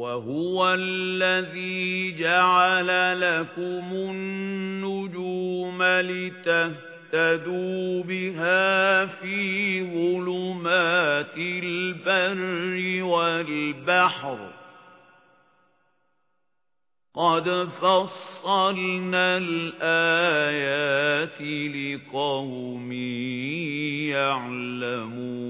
وَهُوَ الَّذِي جَعَلَ لَكُمُ النُّجُومَ لِتَهْتَدُوا بِهَا فِي ظُلُمَاتِ الْبَرِّ وَالْبَحْرِ. قَدْ فَصَّلْنَا الْآيَاتِ لِقَوْمٍ يَعْلَمُونَ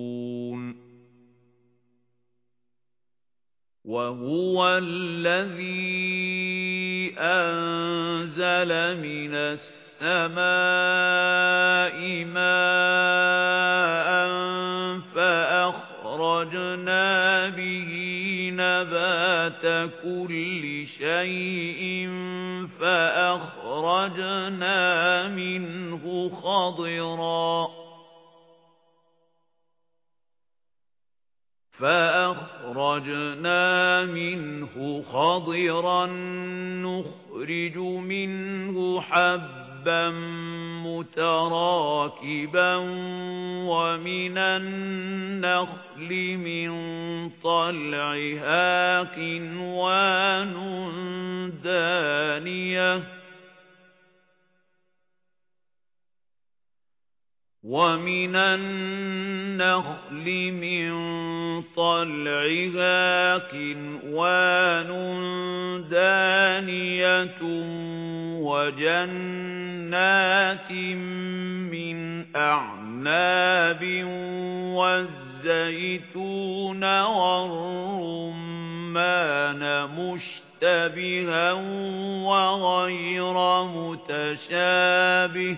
وهو الذي أنزل من السماء ماء فأخرجنا به نبات كل شيء فأخرجنا منه خضرا فأخرجنا منه خضرا نخرج منه حبا متراكبا ومن النخل من طلعها قنوان دانية. ومن النخل من طلعها قنوان دانية وجنات من أعناب والزيتون والرمان مشتبها وغير متشابه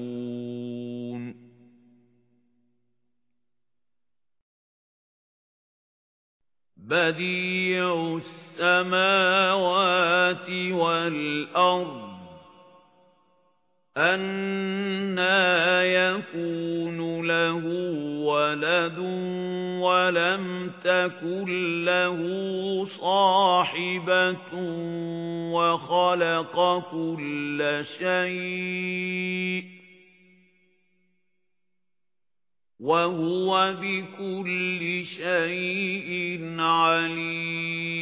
بديع السماوات والأرض أَنَّى يَكُونُ لَهُ وَلَدٌ وَلَمْ تَكُنْ لَهُ صَاحِبَةٌ وَخَلَقَ كُلَّ شَيْءٍ. وَهُوَ بِكُلِّ شَيْءٍ عَلِيمٌ.